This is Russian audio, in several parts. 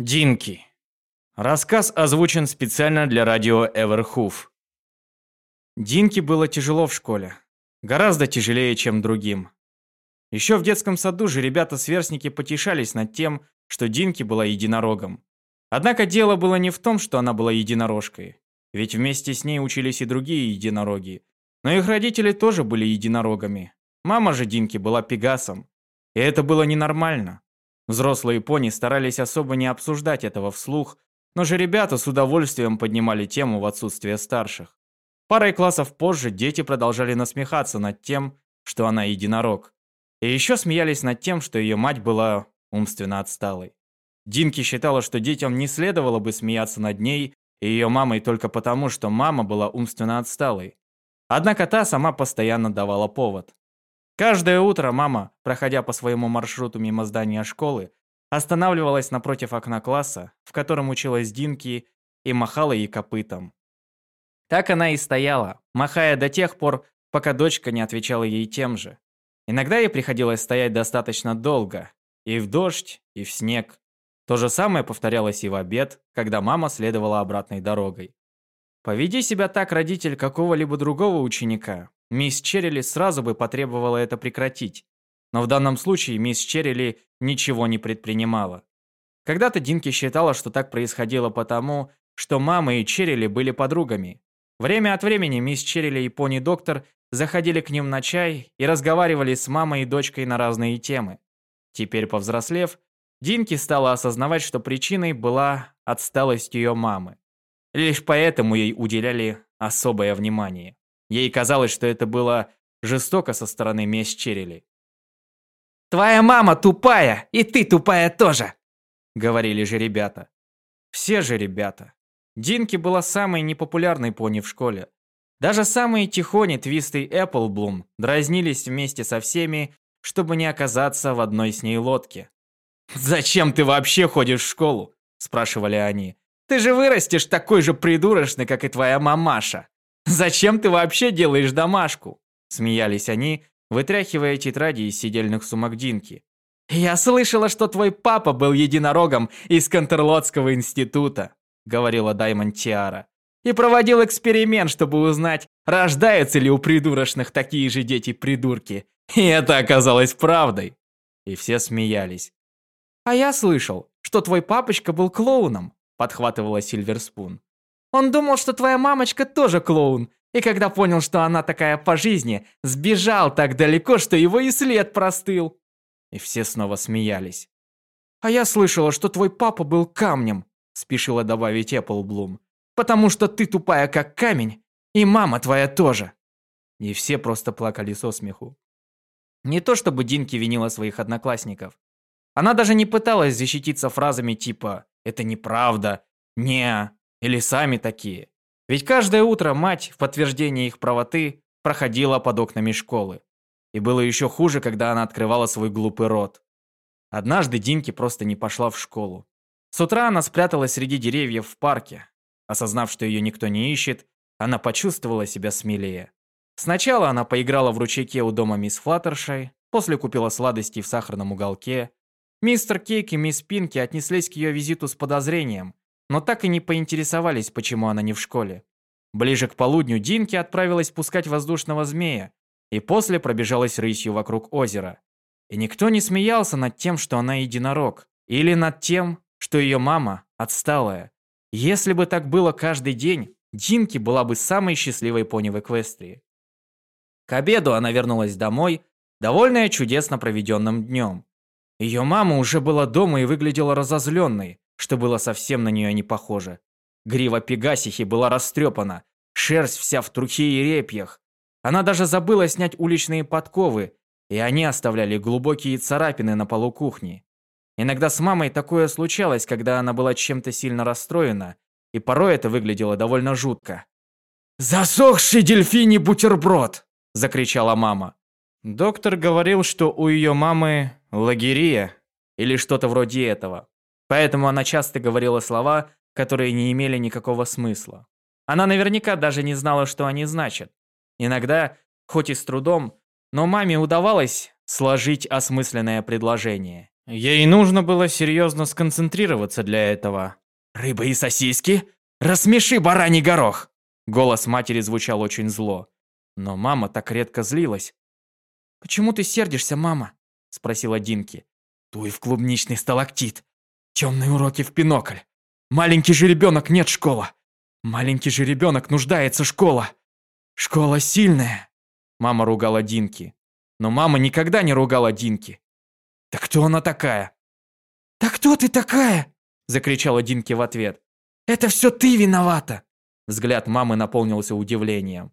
Динки. Рассказ озвучен специально для радио Эверхуф. Динки было тяжело в школе. Гораздо тяжелее, чем другим. Еще в детском саду же ребята-сверстники потешались над тем, что Динки была единорогом. Однако дело было не в том, что она была единорожкой. Ведь вместе с ней учились и другие единороги. Но их родители тоже были единорогами. Мама же Динки была пегасом. И это было ненормально. Взрослые пони старались особо не обсуждать этого вслух, но же ребята с удовольствием поднимали тему в отсутствие старших. Парой классов позже дети продолжали насмехаться над тем, что она единорог. И еще смеялись над тем, что ее мать была умственно отсталой. Динки считала, что детям не следовало бы смеяться над ней и ее мамой только потому, что мама была умственно отсталой. Однако та сама постоянно давала повод. Каждое утро мама, проходя по своему маршруту мимо здания школы, останавливалась напротив окна класса, в котором училась Динки, и махала ей копытом. Так она и стояла, махая до тех пор, пока дочка не отвечала ей тем же. Иногда ей приходилось стоять достаточно долго, и в дождь, и в снег. То же самое повторялось и в обед, когда мама следовала обратной дорогой. Поведи себя так родитель какого-либо другого ученика, Мисс Черрили сразу бы потребовала это прекратить. Но в данном случае мисс Черрили ничего не предпринимала. Когда-то Динки считала, что так происходило потому, что мама и Черрили были подругами. Время от времени мисс Черрили и пони-доктор заходили к ним на чай и разговаривали с мамой и дочкой на разные темы. Теперь, повзрослев, Динки стала осознавать, что причиной была отсталость ее мамы. Лишь поэтому ей уделяли особое внимание. Ей казалось, что это было жестоко со стороны мисс Черрили. «Твоя мама тупая, и ты тупая тоже!» Говорили же ребята. Все же ребята. Динки была самой непопулярной пони в школе. Даже самые тихони Твисты и Эпплблум дразнились вместе со всеми, чтобы не оказаться в одной с ней лодке. «Зачем ты вообще ходишь в школу?» – спрашивали они. «Ты же вырастешь такой же придурочный, как и твоя мамаша!» «Зачем ты вообще делаешь домашку?» Смеялись они, вытряхивая тетради из сидельных сумок Динки. «Я слышала, что твой папа был единорогом из Контерлотского института», говорила Даймонд Тиара. «И проводил эксперимент, чтобы узнать, рождаются ли у придурочных такие же дети-придурки. И это оказалось правдой». И все смеялись. «А я слышал, что твой папочка был клоуном», подхватывала Сильверспун. Он думал, что твоя мамочка тоже клоун, и когда понял, что она такая по жизни, сбежал так далеко, что его и след простыл. И все снова смеялись. А я слышала, что твой папа был камнем, спешила добавить Эпплблум. Потому что ты тупая как камень, и мама твоя тоже. И все просто плакали со смеху. Не то чтобы Динки винила своих одноклассников. Она даже не пыталась защититься фразами типа «это неправда», «не», или сами такие. Ведь каждое утро мать, в подтверждение их правоты, проходила под окнами школы. И было еще хуже, когда она открывала свой глупый рот. Однажды Динки просто не пошла в школу. С утра она спряталась среди деревьев в парке. Осознав, что ее никто не ищет, она почувствовала себя смелее. Сначала она поиграла в ручейке у дома мисс Флаттершай, после купила сладости в сахарном уголке. Мистер Кейк и мисс Пинки отнеслись к ее визиту с подозрением, но так и не поинтересовались, почему она не в школе. Ближе к полудню Динки отправилась пускать воздушного змея и после пробежалась рысью вокруг озера. И никто не смеялся над тем, что она единорог, или над тем, что ее мама отсталая. Если бы так было каждый день, Динки была бы самой счастливой пони в Эквестрии. К обеду она вернулась домой, довольная чудесно проведенным днем. Ее мама уже была дома и выглядела разозленной, что было совсем на нее не похоже. Грива Пегасихи была растрепана, шерсть вся в трухе и репьях. Она даже забыла снять уличные подковы, и они оставляли глубокие царапины на полу кухни. Иногда с мамой такое случалось, когда она была чем-то сильно расстроена, и порой это выглядело довольно жутко. «Засохший дельфиний бутерброд!» – закричала мама. Доктор говорил, что у ее мамы лагерия или что-то вроде этого. Поэтому она часто говорила слова, которые не имели никакого смысла. Она наверняка даже не знала, что они значат. Иногда, хоть и с трудом, но маме удавалось сложить осмысленное предложение. Ей нужно было серьезно сконцентрироваться для этого. «Рыба и сосиски? Рассмеши бараний горох!» Голос матери звучал очень зло. Но мама так редко злилась. «Почему ты сердишься, мама?» – спросила Динки. «Туй в клубничный сталактит. Темные уроки в бинокль. Маленький же ребенок нет школа. Маленький же ребенок нуждается школа. Школа сильная». Мама ругала Динки. Но мама никогда не ругала Динки. «Да кто она такая?» «Да кто ты такая?» – закричала Динки в ответ. «Это все ты виновата!» Взгляд мамы наполнился удивлением.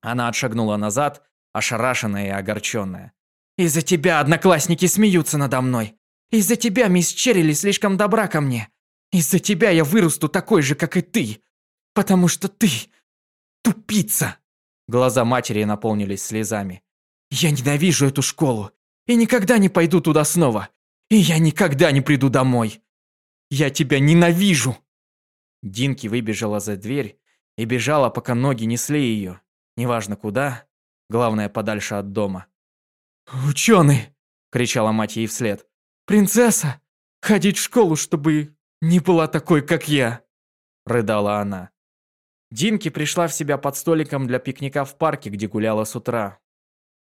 Она отшагнула назад, ошарашенная и огорченная. «Из-за тебя одноклассники смеются надо мной. Из-за тебя мисс Черрили слишком добра ко мне. Из-за тебя я вырасту такой же, как и ты. Потому что ты тупица!» Глаза матери наполнились слезами. «Я ненавижу эту школу и никогда не пойду туда снова. И я никогда не приду домой. Я тебя ненавижу!» Динки выбежала за дверь и бежала, пока ноги несли ее. Неважно куда, главное подальше от дома. «Ученый!» – кричала мать ей вслед. «Принцесса! Ходить в школу, чтобы не была такой, как я!» – рыдала она. Динки пришла в себя под столиком для пикника в парке, где гуляла с утра.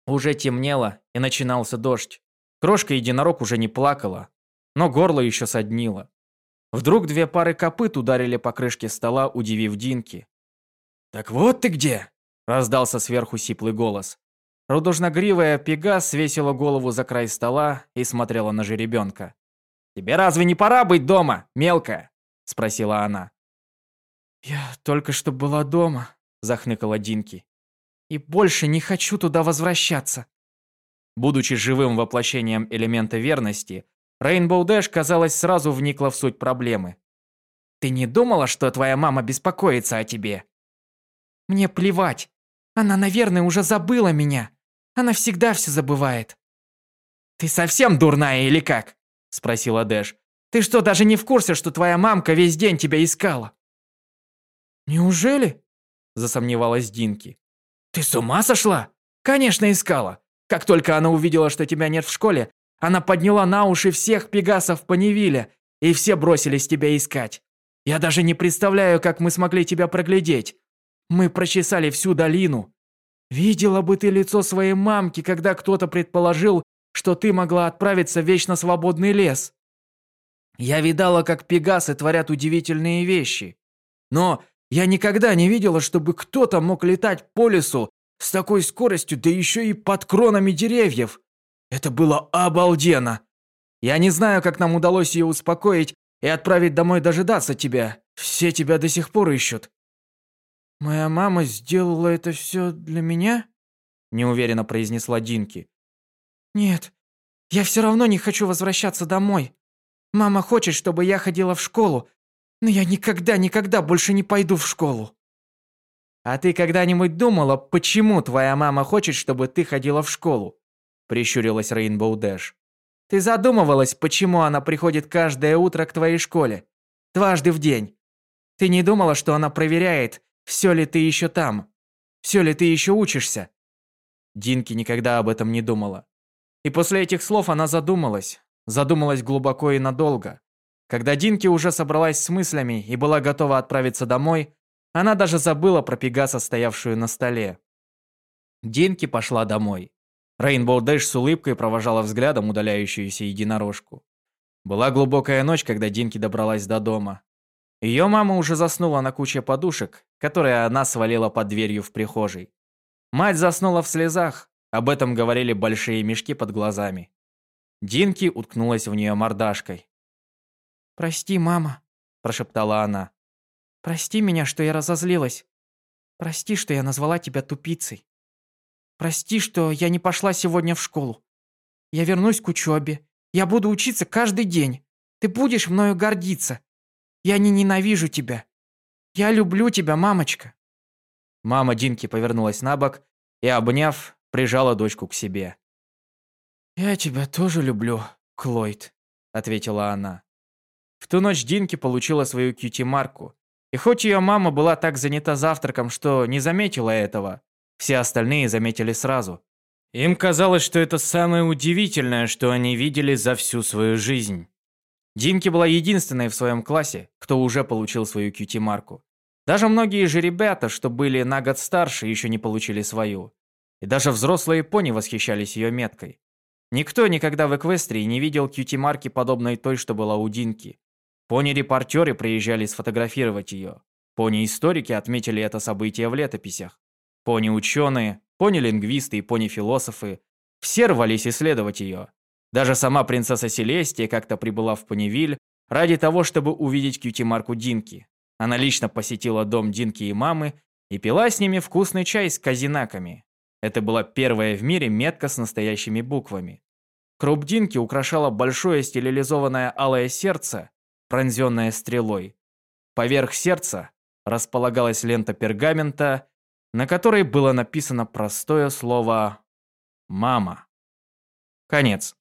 Уже темнело, и начинался дождь. Крошка-единорог уже не плакала, но горло еще соднило. Вдруг две пары копыт ударили по крышке стола, удивив Динки. «Так вот ты где!» – раздался сверху сиплый голос. Рудожногривая Пегас свесила голову за край стола и смотрела на жеребенка. «Тебе разве не пора быть дома, мелкая?» – спросила она. «Я только что была дома», – захныкала Динки. «И больше не хочу туда возвращаться». Будучи живым воплощением элемента верности, Рейнбоу Дэш, казалось, сразу вникла в суть проблемы. «Ты не думала, что твоя мама беспокоится о тебе?» «Мне плевать. Она, наверное, уже забыла меня. Она всегда все забывает». «Ты совсем дурная или как?» – спросила Дэш. «Ты что, даже не в курсе, что твоя мамка весь день тебя искала?» «Неужели?» – засомневалась Динки. «Ты с ума сошла? Конечно, искала. Как только она увидела, что тебя нет в школе, она подняла на уши всех пегасов Панивиля, и все бросились тебя искать. Я даже не представляю, как мы смогли тебя проглядеть. Мы прочесали всю долину. Видела бы ты лицо своей мамки, когда кто-то предположил, что ты могла отправиться в вечно свободный лес. Я видала, как пегасы творят удивительные вещи. Но я никогда не видела, чтобы кто-то мог летать по лесу с такой скоростью, да еще и под кронами деревьев. Это было обалденно. Я не знаю, как нам удалось ее успокоить и отправить домой дожидаться тебя. Все тебя до сих пор ищут. Моя мама сделала это все для меня? Неуверенно произнесла Динки. Нет, я все равно не хочу возвращаться домой. Мама хочет, чтобы я ходила в школу, но я никогда-никогда больше не пойду в школу. А ты когда-нибудь думала, почему твоя мама хочет, чтобы ты ходила в школу? Прищурилась Рейнбоу Дэш. Ты задумывалась, почему она приходит каждое утро к твоей школе? Дважды в день. Ты не думала, что она проверяет, все ли ты еще там? Все ли ты еще учишься?» Динки никогда об этом не думала. И после этих слов она задумалась. Задумалась глубоко и надолго. Когда Динки уже собралась с мыслями и была готова отправиться домой, она даже забыла про Пегаса, стоявшую на столе. Динки пошла домой. Рейнбоу Дэш с улыбкой провожала взглядом удаляющуюся единорожку. Была глубокая ночь, когда Динки добралась до дома. Ее мама уже заснула на куче подушек, которые она свалила под дверью в прихожей. Мать заснула в слезах, об этом говорили большие мешки под глазами. Динки уткнулась в нее мордашкой. «Прости, мама», – прошептала она. «Прости меня, что я разозлилась. Прости, что я назвала тебя тупицей. Прости, что я не пошла сегодня в школу. Я вернусь к учебе. Я буду учиться каждый день. Ты будешь мною гордиться. Я не ненавижу тебя. Я люблю тебя, мамочка». Мама Динки повернулась на бок и, обняв, прижала дочку к себе. «Я тебя тоже люблю, Клойд», — ответила она. В ту ночь Динки получила свою кьюти-марку. И хоть ее мама была так занята завтраком, что не заметила этого, все остальные заметили сразу. Им казалось, что это самое удивительное, что они видели за всю свою жизнь. Динки была единственной в своем классе, кто уже получил свою кьюти-марку. Даже многие же ребята, что были на год старше, еще не получили свою. И даже взрослые пони восхищались ее меткой. Никто никогда в Эквестрии не видел кьюти-марки, подобной той, что была у Динки. Пони-репортеры приезжали сфотографировать ее. Пони-историки отметили это событие в летописях. Пони-ученые, пони-лингвисты и пони-философы все рвались исследовать ее. Даже сама принцесса Селестия как-то прибыла в Понивиль ради того, чтобы увидеть кьюти-марку Динки. Она лично посетила дом Динки и мамы и пила с ними вкусный чай с казинаками. Это была первая в мире метка с настоящими буквами. Круп Динки украшала большое стилизованное алое сердце, пронзенное стрелой. Поверх сердца располагалась лента пергамента, на которой было написано простое слово «мама». Конец.